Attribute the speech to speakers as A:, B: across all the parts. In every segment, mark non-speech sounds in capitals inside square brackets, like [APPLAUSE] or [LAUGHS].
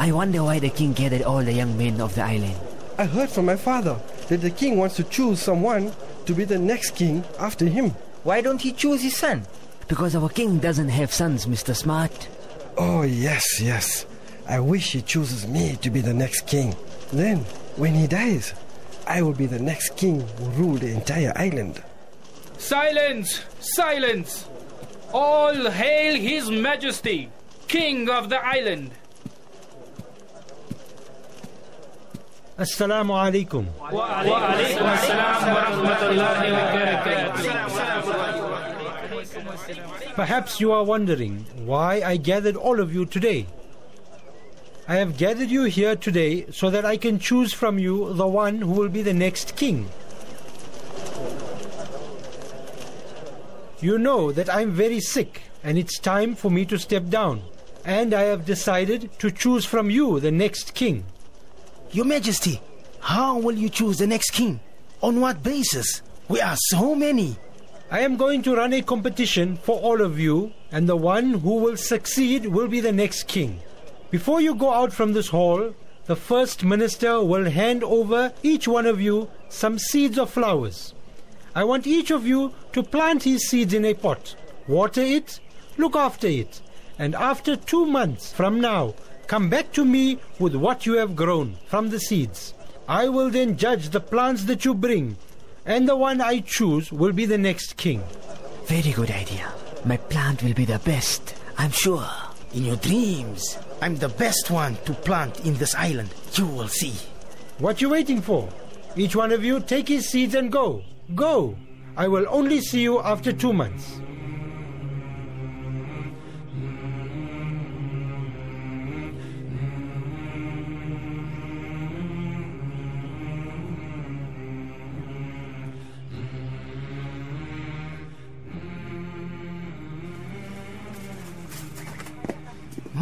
A: I wonder why the king gathered all the young men of the island.
B: I heard from my father that the king wants to choose someone to be the next king after him.
C: Why don't he choose his son?
A: Because our king doesn't have sons, Mr. Smart.
B: Oh, yes, yes. I wish he chooses me to be the next king. Then, when he dies, I will be the next king who rule the entire island.
D: Silence! Silence! All hail His Majesty, King of the island!
E: Assalamu alaikum.
D: وعليكم السلام ورحمة الله وبركاته.
E: Perhaps you are wondering why I gathered all of you today. I have gathered you here today so that I can choose from you the one who will be the next king. You know that I'm very sick and it's time for me to step down. And I have decided to choose from you the next king.
F: Your Majesty, how will you choose the next king? On what basis? We are so many.
E: I am going to run a competition for all of you, and the one who will succeed will be the next king. Before you go out from this hall, the first minister will hand over each one of you some seeds of flowers. I want each of you to plant his seeds in a pot, water it, look after it, and after two months from now, come back to me with what you have grown from the seeds. I will then judge the plants that you bring, and the one I choose will be the next king.
A: Very good idea. My plant will be the best, I'm sure.
F: In your dreams, I'm the best one to plant in this island. You will see.
E: What are you waiting for? Each one of you take his seeds and go. Go. I will only see you after two months.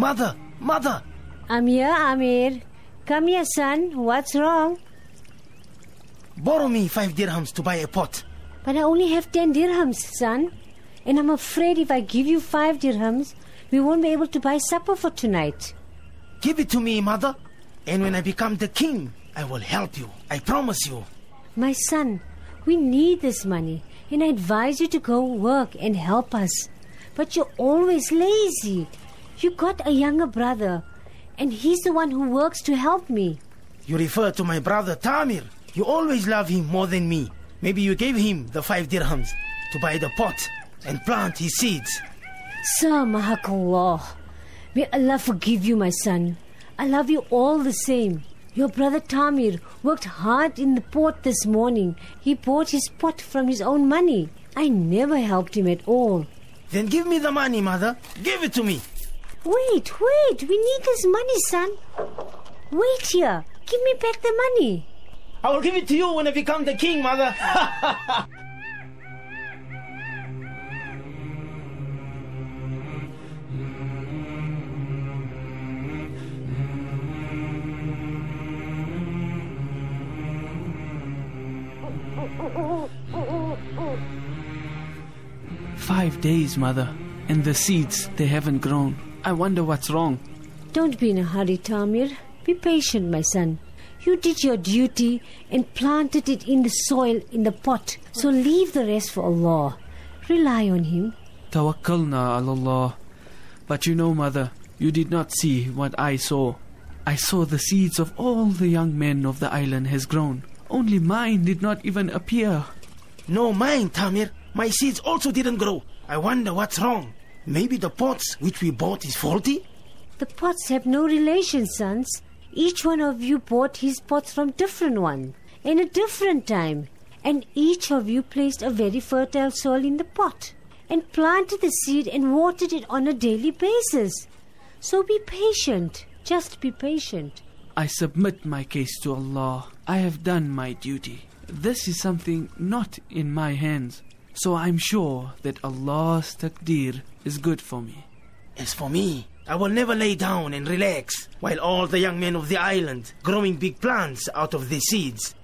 F: Mother, mother,
G: Amir, Amir. Come here, son. What's wrong?
F: borrow me five dirhams to buy a pot.
G: But I only have 10 dirhams, son. And I'm afraid if I give you 5 dirhams, we won't be able to buy supper for tonight.
F: Give it to me, mother. And when I become the king, I will help you. I promise you.
G: My son, we need this money, and I advise you to go work and help us. But you're always lazy. You got a younger brother, and he's the one who works to help me.
F: You refer to my brother Tamir. You always love him more than me. Maybe you gave him the five dirhams to buy the pot and plant his seeds.
G: Samahakallah. May Allah forgive you, my son. I love you all the same. Your brother Tamir worked hard in the port this morning. He bought his pot from his own money. I never helped him at all.
F: Then give me the money, mother. Give it to me.
G: Wait, wait. We need this money, son. Wait here. Give me back the money.
F: I will give it to you when I become the king, mother. [LAUGHS]
H: Five days, Mother, and the seeds, they haven't grown. I wonder what's wrong.
G: Don't be in a hurry, Tamir. Be patient, my son. You did your duty and planted it in the soil in the pot. So leave the rest for Allah. Rely on Him.
H: Tawakkalna ala Allah. But you know, Mother, you did not see what I saw. I saw the seeds of all the young men of the island has grown. Only mine did not even appear.
F: no, mine, Tamir. My seeds also didn't grow. I wonder what's wrong. Maybe the pots which we bought is faulty?
G: The pots have no relation, sons. Each one of you bought his pots from different one in a different time. And each of you placed a very fertile soil in the pot and planted the seed and watered it on a daily basis. So be patient. Just be patient.
H: I submit my case to Allah. I have done my duty. This is something not in my hands. So I'm sure that Allah's taqdeer is good for me.
F: As for me, I will never lay down and relax while all the young men of the island growing big plants out of the seeds.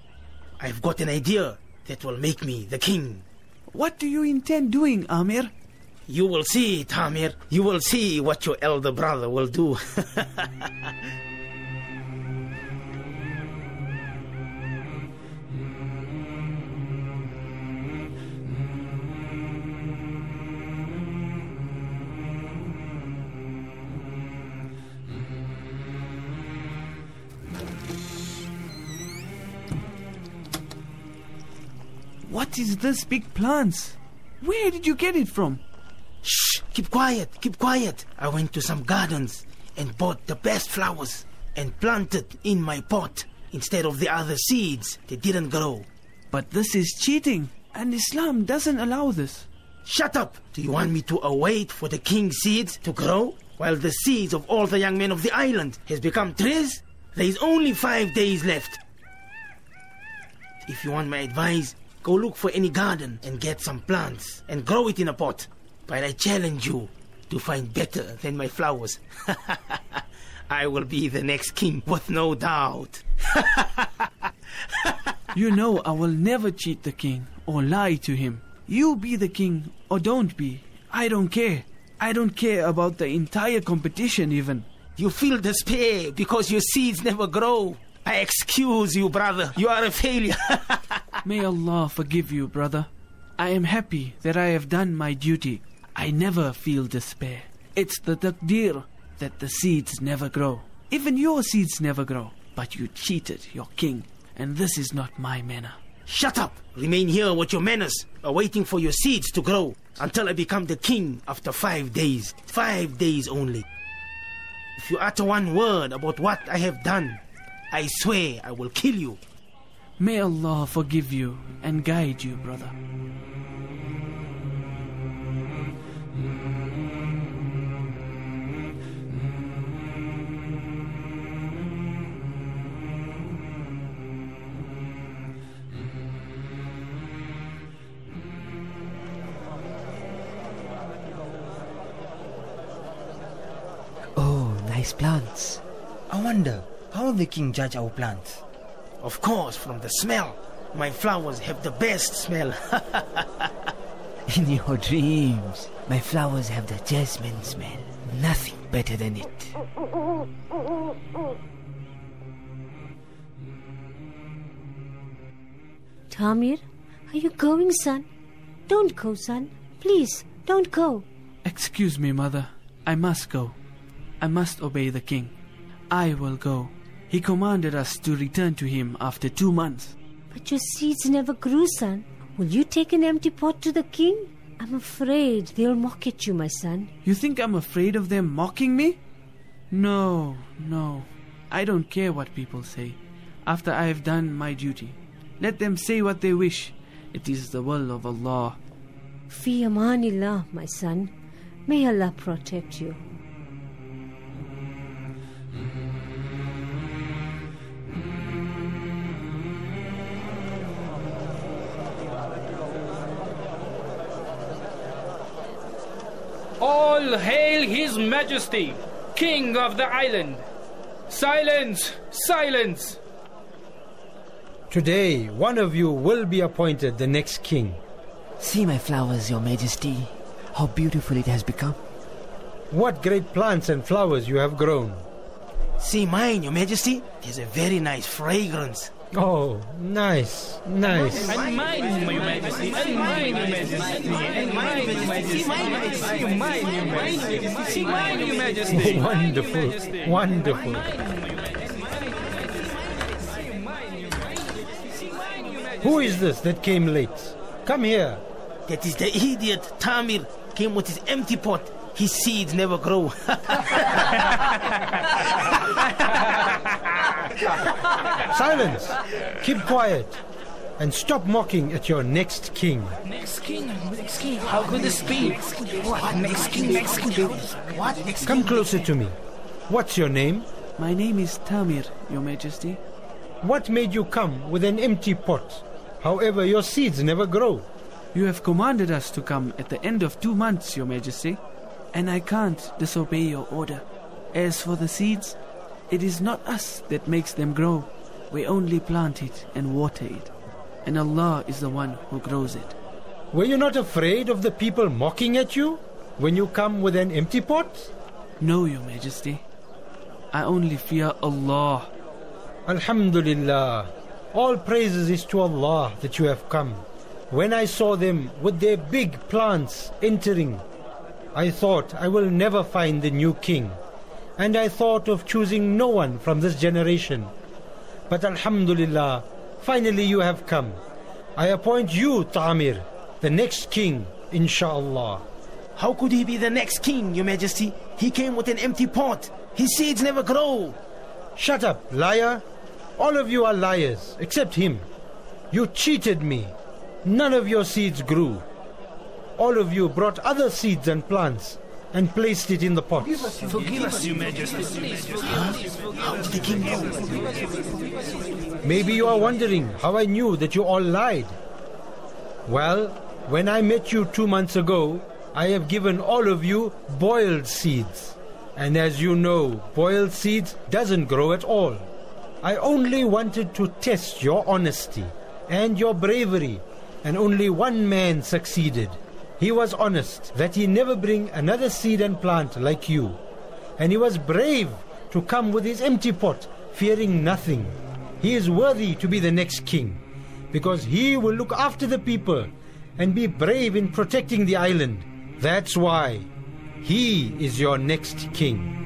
F: I've got an idea that will make me the king.
H: What do you intend doing, Amir?
F: You will see, Tamir. You will see what your elder brother will do. [LAUGHS]
H: What is this big plants? Where did you get it from?
F: Shh, keep quiet, keep quiet. I went to some gardens and bought the best flowers and planted in my pot instead of the other seeds that didn't grow.
H: But this is cheating, and Islam doesn't allow this.
F: Shut up! Do you want me to await for the king's seeds to grow while the seeds of all the young men of the island has become trees? There is only five days left. If you want my advice, go look for any garden and get some plants and grow it in a pot. But I challenge you to find better than my flowers. [LAUGHS] I will be the next king with no doubt. [LAUGHS]
H: You know I will never cheat the king or lie to him. You be the king or don't be. I don't care. I don't care about the entire competition even.
F: You feel despair because your seeds never grow. I excuse you, brother. You are a failure. [LAUGHS]
H: May Allah forgive you, brother. I am happy that I have done my duty. I never feel despair. It's the takdir that the seeds never grow. Even your seeds never grow. But you cheated your king, and this is not my manner.
F: Shut up! Remain here with your manners, awaiting for your seeds to grow until I become the king after five days. Five days only. If you utter one word about what I have done, I swear I will kill you.
H: May Allah forgive you and guide you, brother.
A: Oh, nice plants.
C: I wonder, how will the king judge our plants?
F: Of course, from the smell. My flowers have the best smell. [LAUGHS]
A: In your dreams, my flowers have the jasmine smell. Nothing better than it.
G: Tamir, are you going, son? Don't go, son. Please, don't go.
H: Excuse me, mother. I must go. I must obey the king. I will go. He commanded us to return to him after two months.
G: But your seeds never grew, son. Will you take an empty pot to the king? I'm afraid they'll mock at you, my son.
H: You think I'm afraid of them mocking me? No, no. I don't care what people say. After I have done my duty, let them say what they wish. It is the will of Allah.
G: Fi amanillah, my son. May Allah protect you.
D: All hail His Majesty, King of the island. Silence! Silence!
E: Today, one of you will be appointed the next king.
A: See my flowers, Your Majesty. How beautiful it has become.
E: What great plants and flowers you have grown.
F: See mine, your majesty? There's a very nice fragrance.
E: Oh, nice, nice.
D: And mine, Your Majesty. And mine, Your Majesty. And mine, Your Majesty. And mine, Your Majesty. And mine, Your Majesty. [LAUGHS]
E: Wonderful, wonderful. Who is this that came late? Come here.
F: That is the idiot Tamir came with his empty pot. His seeds never grow. [LAUGHS] [LAUGHS]
E: Silence. Keep quiet. And stop mocking at your next king.
C: Next king, next king. How could this be? What? Next king, next king. What? Next
E: Come closer to me. What's your name?
H: My name is Tamir, Your Majesty.
E: What made you come with an empty pot? However, your seeds never grow.
H: You have commanded us to come at the end of two months, Your Majesty, and I can't disobey your order. As for the seeds, it is not us that makes them grow. We only plant it and water it, and Allah is the one who grows it.
E: Were you not afraid of the people mocking at you when you come with an empty pot?
H: No, Your Majesty. I only fear Allah.
E: Alhamdulillah. All praises is to Allah that you have come. When I saw them with their big plants entering, I thought I will never find the new king. And I thought of choosing no one from this generation. But Alhamdulillah, finally you have come. I appoint you, Tamir, the next king, inshallah.
F: How could he be the next king, Your Majesty? He came with an empty pot. His seeds never grow.
E: Shut up, liar. All of you are liars, except him. You cheated me. None of your seeds grew. All of you brought other seeds and plants and placed it in the pot.
C: Forgive us, Your Majesty.
F: How did the king know?
E: Maybe you are wondering how I knew that you all lied. Well, when I met you two months ago, I have given all of you boiled seeds. And as you know, boiled seeds doesn't grow at all. I only wanted to test your honesty and your bravery, and only one man succeeded. He was honest that he never bring another seed and plant like you. And he was brave to come with his empty pot, fearing nothing. He is worthy to be the next king, because he will look after the people and be brave in protecting the island. That's why he is your next king.